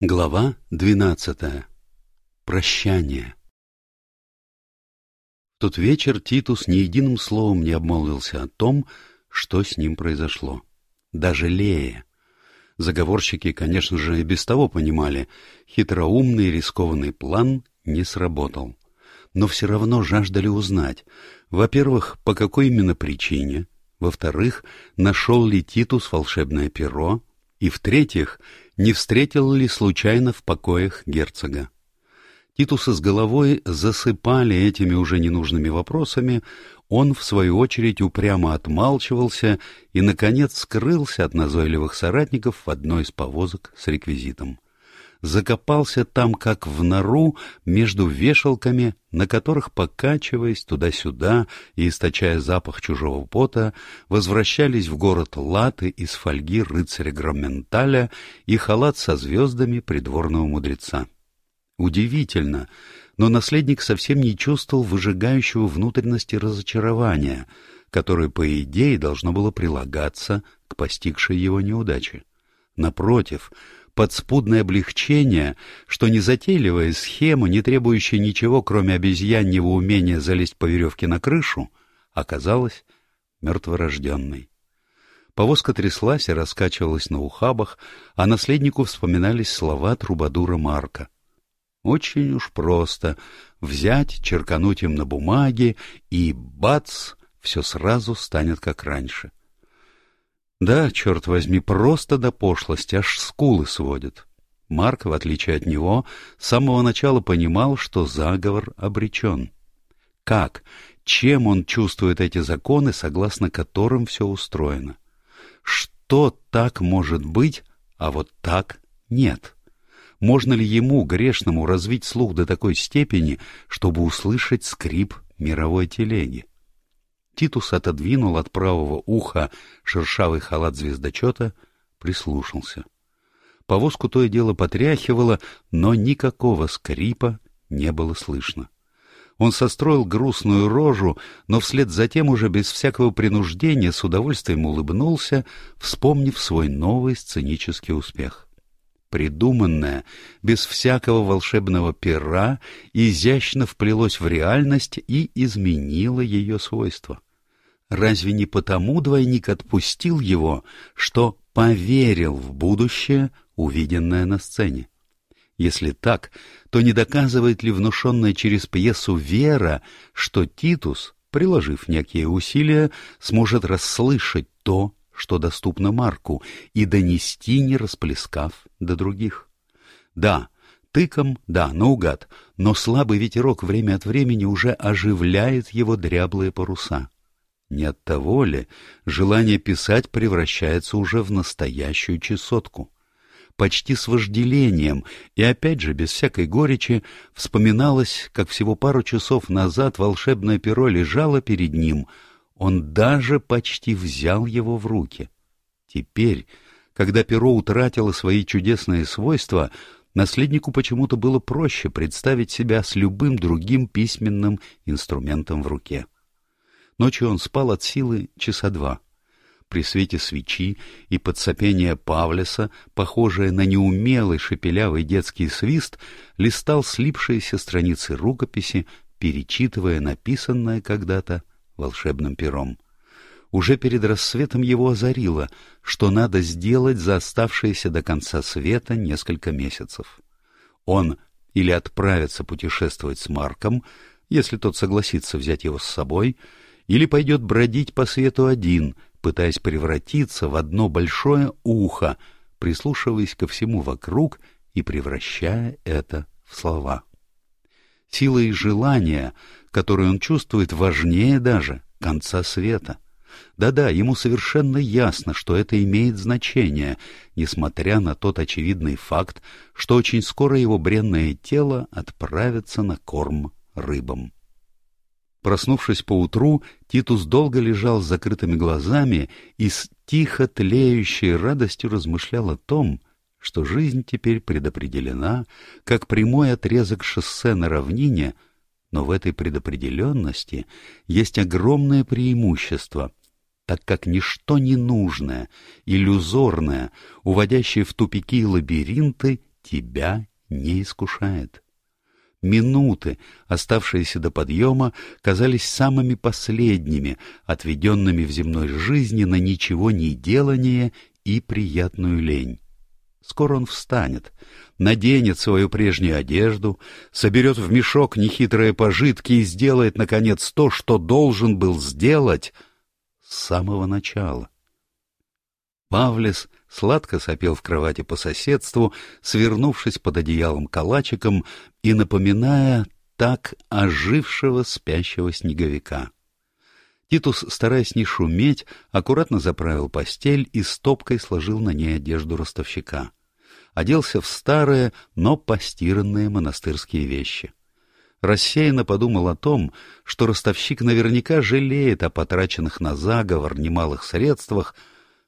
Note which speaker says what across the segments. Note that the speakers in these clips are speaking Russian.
Speaker 1: Глава двенадцатая. Прощание. В тот вечер Титус ни единым словом не обмолвился о том, что с ним произошло. Даже Лея. Заговорщики, конечно же, и без того понимали, хитроумный рискованный план не сработал. Но все равно жаждали узнать, во-первых, по какой именно причине, во-вторых, нашел ли Титус волшебное перо, и, в-третьих, не встретил ли случайно в покоях герцога. Титуса с головой засыпали этими уже ненужными вопросами, он, в свою очередь, упрямо отмалчивался и, наконец, скрылся от назойливых соратников в одной из повозок с реквизитом закопался там, как в нору, между вешалками, на которых, покачиваясь туда-сюда и источая запах чужого пота, возвращались в город латы из фольги рыцаря Громенталя и халат со звездами придворного мудреца. Удивительно, но наследник совсем не чувствовал выжигающего внутренности разочарования, которое, по идее, должно было прилагаться к постигшей его неудаче. Напротив, подспудное облегчение, что незатейливая схема, не требующая ничего, кроме обезьяньего умения залезть по веревке на крышу, оказалась мертворожденной. Повозка тряслась и раскачивалась на ухабах, а наследнику вспоминались слова трубадура Марка. Очень уж просто взять, черкануть им на бумаге, и бац, все сразу станет как раньше. — да, черт возьми, просто до пошлости, аж скулы сводит. Марк, в отличие от него, с самого начала понимал, что заговор обречен. Как, чем он чувствует эти законы, согласно которым все устроено? Что так может быть, а вот так нет? Можно ли ему, грешному, развить слух до такой степени, чтобы услышать скрип мировой телеги? Титус отодвинул от правого уха шершавый халат звездочета, прислушался. Повозку то и дело потряхивало, но никакого скрипа не было слышно. Он состроил грустную рожу, но вслед за тем уже без всякого принуждения с удовольствием улыбнулся, вспомнив свой новый сценический успех. Придуманное, без всякого волшебного пера, изящно вплелось в реальность и изменило ее свойства. Разве не потому двойник отпустил его, что поверил в будущее, увиденное на сцене? Если так, то не доказывает ли внушенная через пьесу вера, что Титус, приложив некие усилия, сможет расслышать то, что доступно Марку, и донести, не расплескав до других? Да, тыком, да, наугад, но слабый ветерок время от времени уже оживляет его дряблые паруса. Не от того ли желание писать превращается уже в настоящую чесотку? Почти с вожделением, и опять же без всякой горечи, вспоминалось, как всего пару часов назад волшебное перо лежало перед ним, он даже почти взял его в руки. Теперь, когда перо утратило свои чудесные свойства, наследнику почему-то было проще представить себя с любым другим письменным инструментом в руке. Ночью он спал от силы часа два. При свете свечи и под сопение Павлеса, похожее на неумелый шепелявый детский свист, листал слипшиеся страницы рукописи, перечитывая написанное когда-то волшебным пером. Уже перед рассветом его озарило, что надо сделать за оставшиеся до конца света несколько месяцев. Он или отправится путешествовать с Марком, если тот согласится взять его с собой, или пойдет бродить по свету один, пытаясь превратиться в одно большое ухо, прислушиваясь ко всему вокруг и превращая это в слова. Сила и желание, которые он чувствует, важнее даже конца света. Да-да, ему совершенно ясно, что это имеет значение, несмотря на тот очевидный факт, что очень скоро его бренное тело отправится на корм рыбам. Проснувшись поутру, Титус долго лежал с закрытыми глазами и с тихо тлеющей радостью размышлял о том, что жизнь теперь предопределена, как прямой отрезок шоссе на равнине, но в этой предопределенности есть огромное преимущество, так как ничто ненужное, иллюзорное, уводящее в тупики и лабиринты, тебя не искушает. Минуты, оставшиеся до подъема, казались самыми последними, отведенными в земной жизни на ничего не делание и приятную лень. Скоро он встанет, наденет свою прежнюю одежду, соберет в мешок нехитрые пожитки и сделает, наконец, то, что должен был сделать с самого начала. Павлес сладко сопел в кровати по соседству, свернувшись под одеялом калачиком и напоминая так ожившего спящего снеговика. Титус, стараясь не шуметь, аккуратно заправил постель и стопкой сложил на ней одежду ростовщика. Оделся в старые, но постиранные монастырские вещи. Рассеянно подумал о том, что ростовщик наверняка жалеет о потраченных на заговор немалых средствах,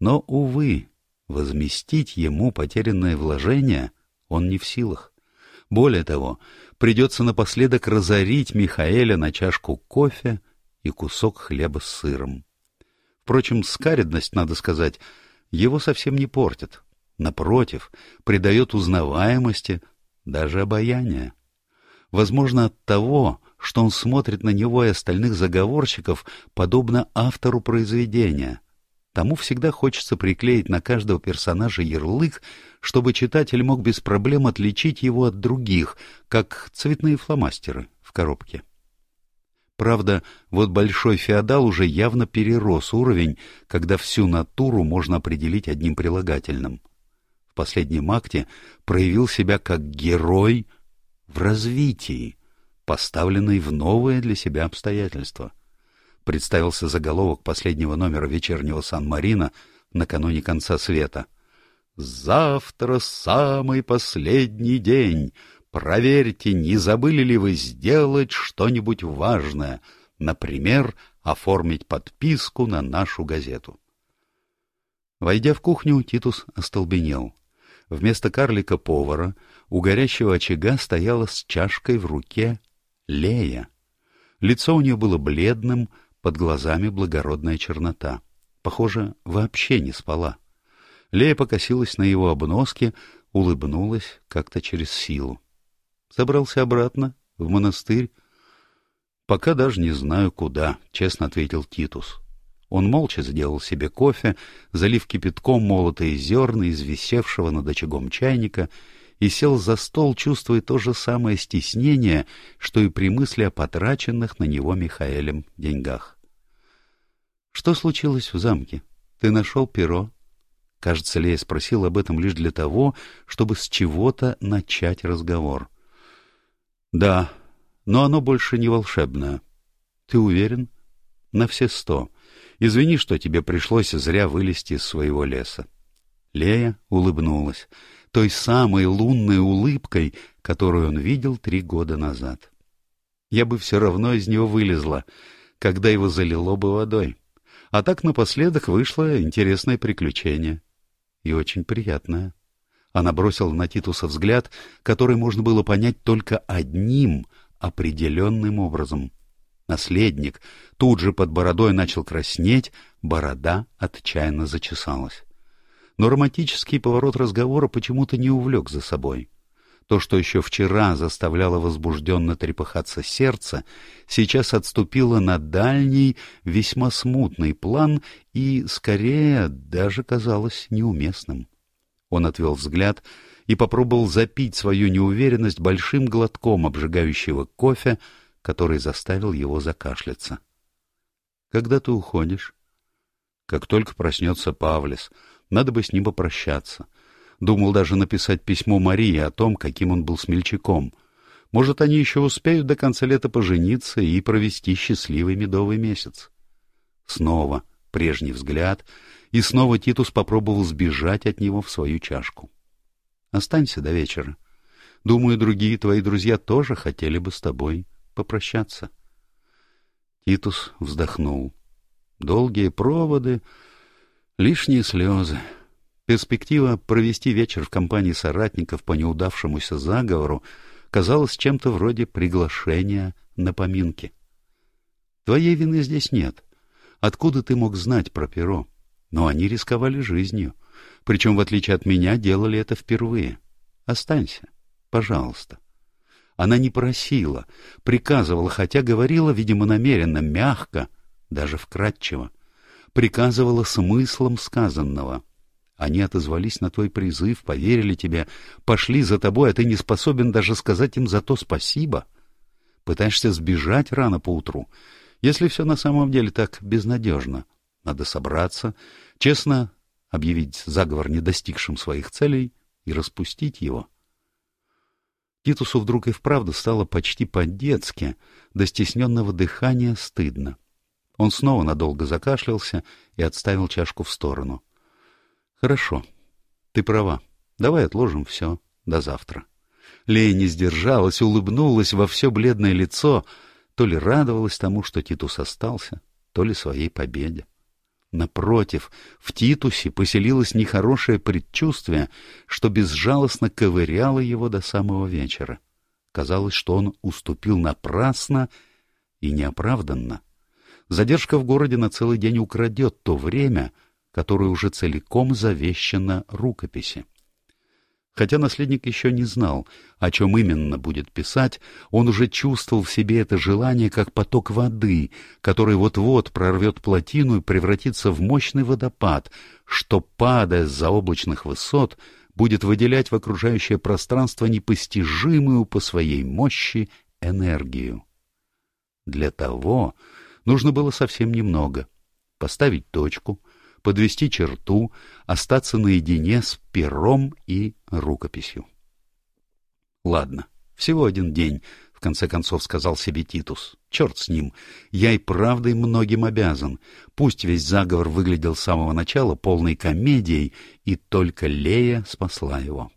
Speaker 1: но, увы, возместить ему потерянное вложение он не в силах. Более того, придется напоследок разорить Михаэля на чашку кофе и кусок хлеба с сыром. Впрочем, скаредность, надо сказать, его совсем не портит. Напротив, придает узнаваемости, даже обаяния. Возможно, от того, что он смотрит на него и остальных заговорщиков, подобно автору произведения. Тому всегда хочется приклеить на каждого персонажа ярлык, чтобы читатель мог без проблем отличить его от других, как цветные фломастеры в коробке. Правда, вот большой феодал уже явно перерос уровень, когда всю натуру можно определить одним прилагательным. В последнем акте проявил себя как герой в развитии, поставленный в новые для себя обстоятельства. Представился заголовок последнего номера вечернего Сан-Марина накануне конца света. «Завтра самый последний день. Проверьте, не забыли ли вы сделать что-нибудь важное, например, оформить подписку на нашу газету. Войдя в кухню, Титус остолбенел. Вместо карлика-повара у горящего очага стояла с чашкой в руке Лея. Лицо у нее было бледным, под глазами благородная чернота. Похоже, вообще не спала. Лея покосилась на его обноски, улыбнулась как-то через силу. Собрался обратно, в монастырь. Пока даже не знаю, куда, честно ответил Титус. Он молча сделал себе кофе, залив кипятком молотые зерна из висевшего над очагом чайника, и сел за стол, чувствуя то же самое стеснение, что и при мысли о потраченных на него Михаэлем деньгах. — Что случилось в замке? Ты нашел перо? Кажется, Лея спросил об этом лишь для того, чтобы с чего-то начать разговор. — да, но оно больше не волшебное. Ты уверен? На все сто. Извини, что тебе пришлось зря вылезти из своего леса. Лея улыбнулась, той самой лунной улыбкой, которую он видел три года назад. Я бы все равно из него вылезла, когда его залило бы водой. А так напоследок вышло интересное приключение. И очень приятное. Она бросила на Титуса взгляд, который можно было понять только одним определенным образом. Наследник тут же под бородой начал краснеть, борода отчаянно зачесалась. Но романтический поворот разговора почему-то не увлек за собой. То, что еще вчера заставляло возбужденно трепыхаться сердце, сейчас отступило на дальний, весьма смутный план и, скорее, даже казалось неуместным. Он отвел взгляд и попробовал запить свою неуверенность большим глотком обжигающего кофе, который заставил его закашляться. — Когда ты уходишь? — Как только проснется Павлес. Надо бы с ним попрощаться. Думал даже написать письмо Марии о том, каким он был смельчаком. Может, они еще успеют до конца лета пожениться и провести счастливый медовый месяц. Снова прежний взгляд — и снова Титус попробовал сбежать от него в свою чашку. «Останься до вечера. Думаю, другие твои друзья тоже хотели бы с тобой попрощаться». Титус вздохнул. Долгие проводы, лишние слезы. Перспектива провести вечер в компании соратников по неудавшемуся заговору казалась чем-то вроде приглашения на поминки. Твоей вины здесь нет. Откуда ты мог знать про перо? Но они рисковали жизнью. Причем, в отличие от меня, делали это впервые. Останься, пожалуйста. Она не просила, приказывала, хотя говорила, видимо, намеренно, мягко, даже вкратчиво. Приказывала смыслом сказанного. Они отозвались на твой призыв, поверили тебе, пошли за тобой, а ты не способен даже сказать им за то спасибо. Пытаешься сбежать рано поутру. Если все на самом деле так безнадежно, надо собраться, честно объявить заговор не достигшим своих целей и распустить его. Титусу вдруг и вправду стало почти по-детски, до стесненного дыхания стыдно. Он снова надолго закашлялся и отставил чашку в сторону. — Хорошо, ты права. Давай отложим все до завтра. Лея не сдержалась, улыбнулась во все бледное лицо, то ли радовалась тому, что Титус остался, то ли своей победе. Напротив, в Титусе поселилось нехорошее предчувствие, что безжалостно ковыряло его до самого вечера. Казалось, что он уступил напрасно и неоправданно. Задержка в городе на целый день украдет то время, которое уже целиком завещано рукописи. Хотя наследник еще не знал, о чем именно будет писать, он уже чувствовал в себе это желание, как поток воды, который вот-вот прорвет плотину и превратится в мощный водопад, что, падая с заоблачных высот, будет выделять в окружающее пространство непостижимую по своей мощи энергию. Для того нужно было совсем немного — поставить точку — подвести черту, остаться наедине с пером и рукописью. Ладно, всего один день, в конце концов сказал себе Титус. Черт с ним, я и правдой многим обязан. Пусть весь заговор выглядел с самого начала полной комедией, и только Лея спасла его.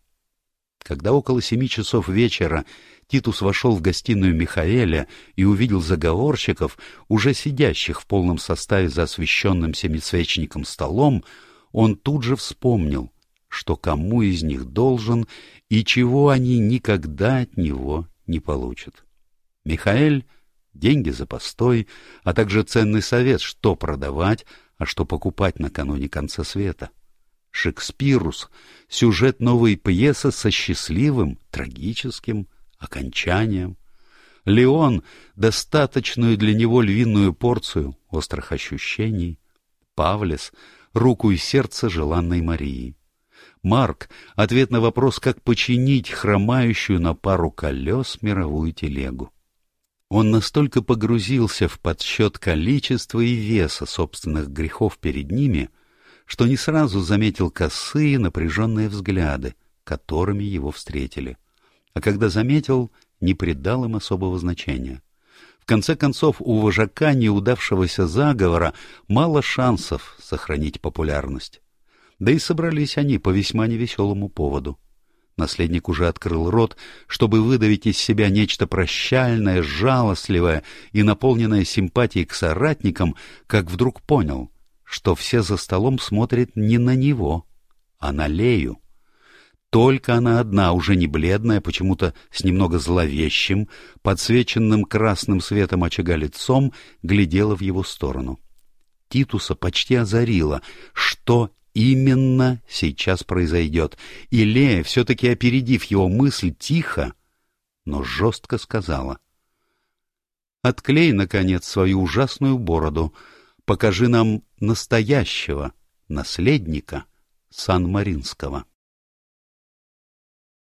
Speaker 1: Когда около семи часов вечера Титус вошел в гостиную Михаэля и увидел заговорщиков, уже сидящих в полном составе за освещенным семицвечником столом, он тут же вспомнил, что кому из них должен и чего они никогда от него не получат. Михаэль — деньги за постой, а также ценный совет, что продавать, а что покупать накануне конца света. Шекспирус — сюжет новой пьесы со счастливым, трагическим окончанием. Леон — достаточную для него львиную порцию острых ощущений. Павлес — руку и сердце желанной Марии. Марк — ответ на вопрос, как починить хромающую на пару колес мировую телегу. Он настолько погрузился в подсчет количества и веса собственных грехов перед ними, что не сразу заметил косые напряженные взгляды, которыми его встретили а когда заметил, не придал им особого значения. В конце концов, у вожака неудавшегося заговора мало шансов сохранить популярность. Да и собрались они по весьма невеселому поводу. Наследник уже открыл рот, чтобы выдавить из себя нечто прощальное, жалостливое и наполненное симпатией к соратникам, как вдруг понял, что все за столом смотрят не на него, а на Лею. Только она одна, уже не бледная, почему-то с немного зловещим, подсвеченным красным светом очага лицом, глядела в его сторону. Титуса почти озарила, что именно сейчас произойдет, и Лея, все-таки опередив его мысль, тихо, но жестко сказала. «Отклей, наконец, свою ужасную бороду, покажи нам настоящего наследника Сан-Маринского».